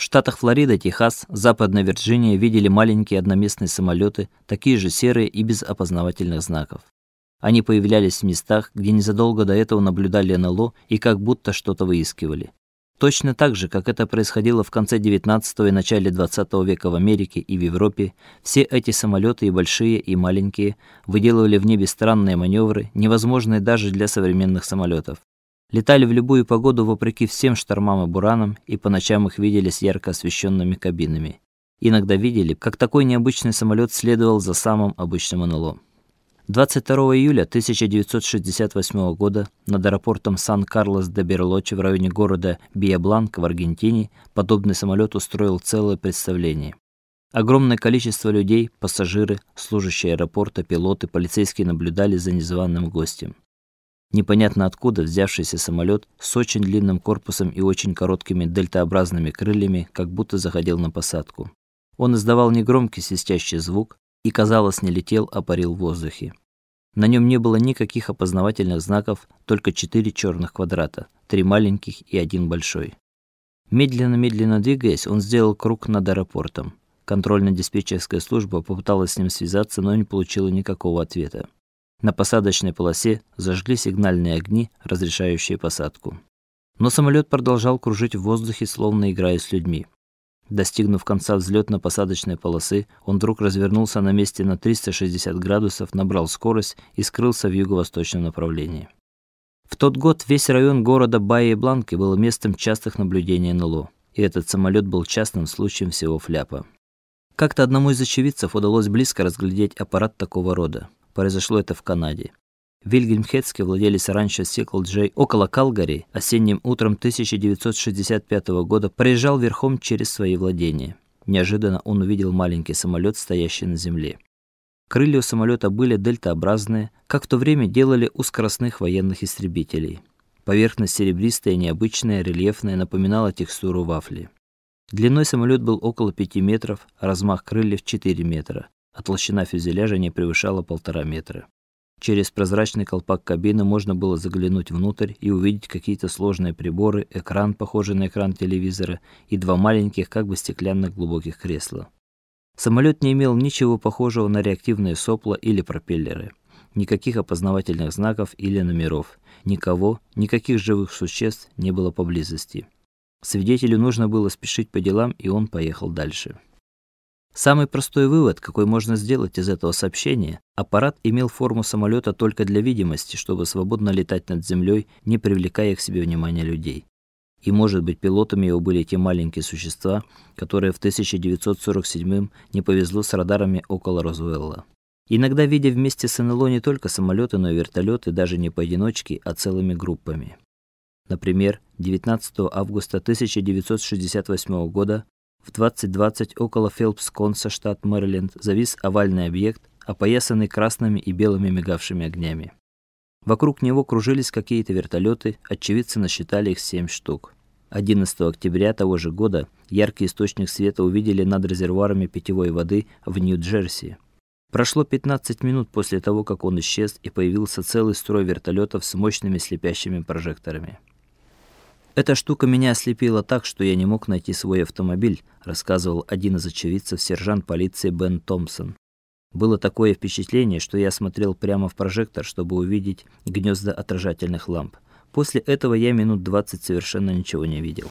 В штатах Флорида, Техас, Западная Вирджиния видели маленькие одноместные самолеты, такие же серые и без опознавательных знаков. Они появлялись в местах, где незадолго до этого наблюдали НЛО и как будто что-то выискивали. Точно так же, как это происходило в конце XIX и начале XX века в Америке и в Европе, все эти самолеты и большие, и маленькие выделывали в небе странные маневры, невозможные даже для современных самолетов. Летали в любую погоду вопреки всем штормам и буранам, и по ночам их видели с ярко освещенными кабинами. Иногда видели, как такой необычный самолет следовал за самым обычным НЛО. 22 июля 1968 года над аэропортом Сан-Карлос-де-Берлоче в районе города Биабланка в Аргентине подобный самолет устроил целое представление. Огромное количество людей, пассажиры, служащие аэропорта, пилоты, полицейские наблюдали за незваным гостем. Непонятно откуда взявшийся самолет с очень длинным корпусом и очень короткими дельтообразными крыльями, как будто заходил на посадку. Он издавал негромкий свистящий звук и, казалось, не летел, а парил в воздухе. На нем не было никаких опознавательных знаков, только четыре черных квадрата, три маленьких и один большой. Медленно-медленно двигаясь, он сделал круг над аэропортом. Контрольно-диспетчерская служба попыталась с ним связаться, но не получила никакого ответа. На посадочной полосе зажгли сигнальные огни, разрешающие посадку. Но самолет продолжал кружить в воздухе, словно играя с людьми. Достигнув конца взлетно-посадочной полосы, он вдруг развернулся на месте на 360 градусов, набрал скорость и скрылся в юго-восточном направлении. В тот год весь район города Баи-Бланки был местом частых наблюдений НЛО, и этот самолет был частным случаем всего фляпа. Как-то одному из очевидцев удалось близко разглядеть аппарат такого рода. Произошло это в Канаде. Вильгельм Хетский, владелец ранчо Сикл Джей около Калгари, осенним утром 1965 года проезжал верхом через свои владения. Неожиданно он увидел маленький самолет, стоящий на земле. Крылья у самолета были дельтообразные, как в то время делали у скоростных военных истребителей. Поверхность серебристая, необычная, рельефная, напоминала текстуру вафли. Длиной самолет был около 5 метров, размах крыльев 4 метра, а толщина фюзеляжа не превышала полтора метра. Через прозрачный колпак кабины можно было заглянуть внутрь и увидеть какие-то сложные приборы, экран, похожий на экран телевизора, и два маленьких, как бы стеклянных глубоких кресла. Самолет не имел ничего похожего на реактивные сопла или пропеллеры. Никаких опознавательных знаков или номеров. Никого, никаких живых существ не было поблизости. Свидетелю нужно было спешить по делам, и он поехал дальше. Самый простой вывод, какой можно сделать из этого сообщения, аппарат имел форму самолета только для видимости, чтобы свободно летать над землей, не привлекая к себе внимания людей. И, может быть, пилотами его были те маленькие существа, которые в 1947 не повезло с радарами около Розуэлла. Иногда видя вместе с НЛО не только самолеты, но и вертолеты, даже не поодиночке, а целыми группами. Например, 19 августа 1968 года в 2020 около Фелпс-Конса, штат Мэриленд, завис овальный объект, опоясанный красными и белыми мигавшими огнями. Вокруг него кружились какие-то вертолеты, очевидцы насчитали их семь штук. 11 октября того же года яркий источник света увидели над резервуарами питьевой воды в Нью-Джерси. Прошло 15 минут после того, как он исчез, и появился целый строй вертолетов с мощными слепящими прожекторами. Эта штука меня ослепила так, что я не мог найти свой автомобиль, рассказывал один из очевидцев, сержант полиции Бен Томпсон. Было такое впечатление, что я смотрел прямо в прожектор, чтобы увидеть гнезда отражательных ламп. После этого я минут 20 совершенно ничего не видел.